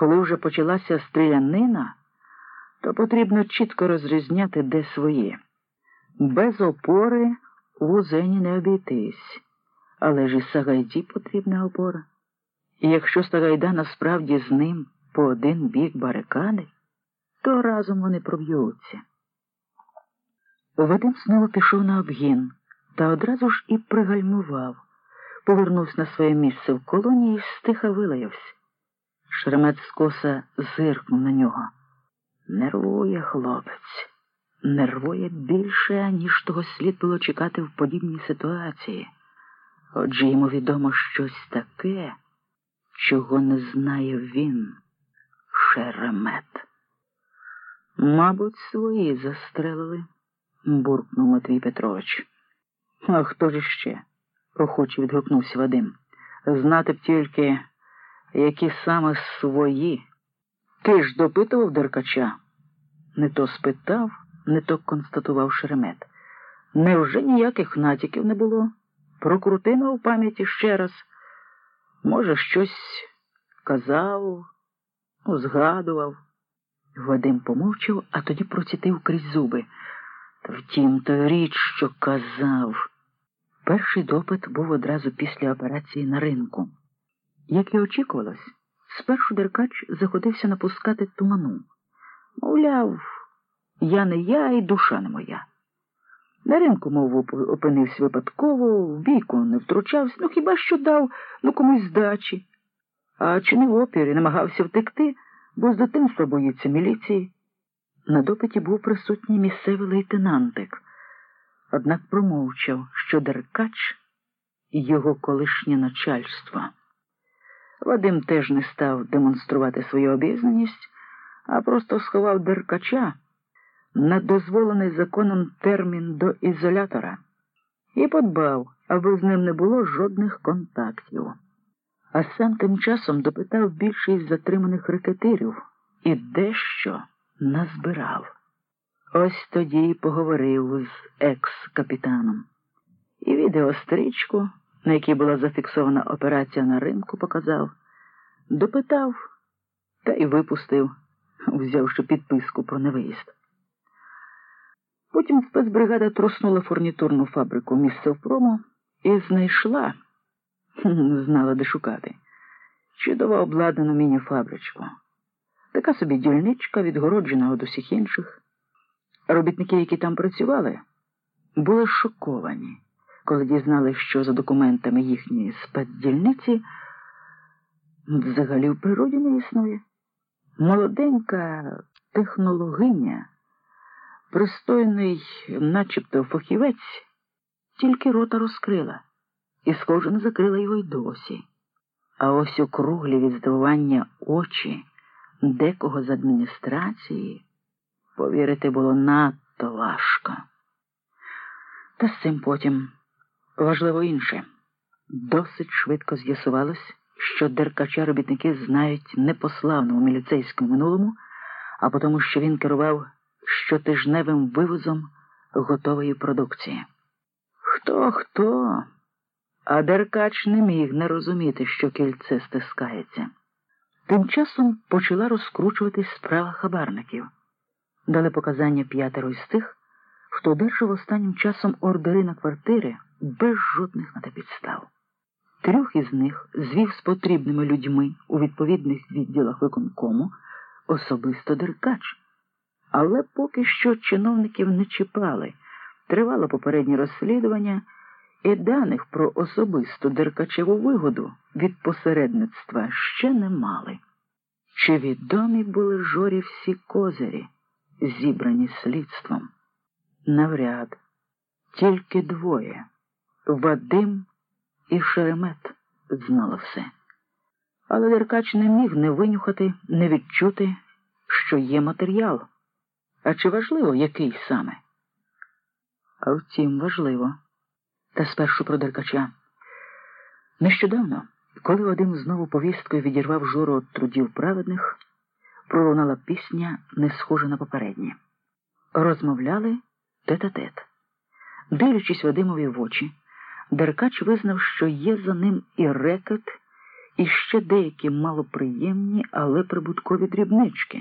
коли вже почалася стрілянина, то потрібно чітко розрізняти, де своє. Без опори в узені не обійтись, але ж і Сагайді потрібна опора. І якщо Сагайда насправді з ним по один бік барикади, то разом вони проб'ються. Вадим знову пішов на обгін та одразу ж і пригальмував, повернувся на своє місце в колонії і стиха вилаявся. Шеремет скоса зиркнув на нього. Нервує хлопець, нервує більше, ніж того слід було чекати в подібній ситуації. Отже йому відомо щось таке, чого не знає він, шеремет. Мабуть, свої застрелили, буркнув Матвій Петрович. А хто ж іще? охоче відгукнувся Вадим. Знати б тільки, які саме свої. Ти ж допитував Деркача? Не то спитав, не то констатував Шеремет. Невже ніяких натяків не було? Прокрутино в пам'яті ще раз. Може, щось казав, згадував. Вадим помовчав, а тоді процітив крізь зуби. Втім, то річ, що казав. Перший допит був одразу після операції на ринку. Як і очікувалось, спершу Деркач заходився напускати туману. Мовляв, я не я і душа не моя. На ринку, мов, опинився випадково, в бійку не втручався, ну хіба що дав ну комусь здачі. А чинив опір і намагався втекти, бо з дитинства боїться міліції. На допиті був присутній місцевий лейтенантик, однак промовчав, що Деркач і його колишнє начальство. Вадим теж не став демонструвати свою обізнаність, а просто сховав Деркача на дозволений законом термін до ізолятора і подбав, аби з ним не було жодних контактів. А сам тим часом допитав більшість затриманих рекетирів і дещо назбирав. Ось тоді й поговорив з екс-капітаном. І відеострічку, на якій була зафіксована операція на ринку, показав, допитав та й випустив, взявши підписку про невиїзд. Потім спецбригада труснула фурнітурну фабрику місце впрому і знайшла, знала де шукати, чудово обладнану міні-фабричку. Така собі дільничка, відгороджена від усіх інших. Робітники, які там працювали, були шоковані, коли дізнали, що за документами їхньої спецдільниці взагалі в природі не існує. Молоденька технологиня, пристойний, начебто фахівець, тільки рота розкрила і, схоже, не закрила його й досі. А ось округлі від здивування очі декого з адміністрації повірити було надто важко. Та з цим потім важливо інше. Досить швидко з'ясувалось, що деркача робітники знають не по славному міліцейському минулому, а по тому, що він керував щотижневим вивозом готової продукції. Хто хто? А деркач не міг не розуміти, що кільце стискається. Тим часом почала розкручуватись справа хабарників. Дали показання п'ятеро із тих, хто одержав останнім часом ордери на квартири без жодних на те підстав. Трьох із них звів з потрібними людьми у відповідних відділах виконкому особисто Деркач. Але поки що чиновників не чіпали, тривало попереднє розслідування, і даних про особисту Деркачеву вигоду від посередництва ще не мали. Чи відомі були жорі всі козирі, зібрані слідством? Навряд, тільки двоє Вадим і Шеремет знало все. Але Деркач не міг не винюхати, не відчути, що є матеріал. А чи важливо, який саме? А втім, важливо. Та спершу про Деркача. Нещодавно, коли Вадим знову повісткою відірвав журу від трудів праведних, пролунала пісня, не схожа на попереднє. Розмовляли тет-а-тет. Дивлячись Вадимові в очі, Деркач визнав, що є за ним і рекет, і ще деякі малоприємні, але прибуткові дрібнички.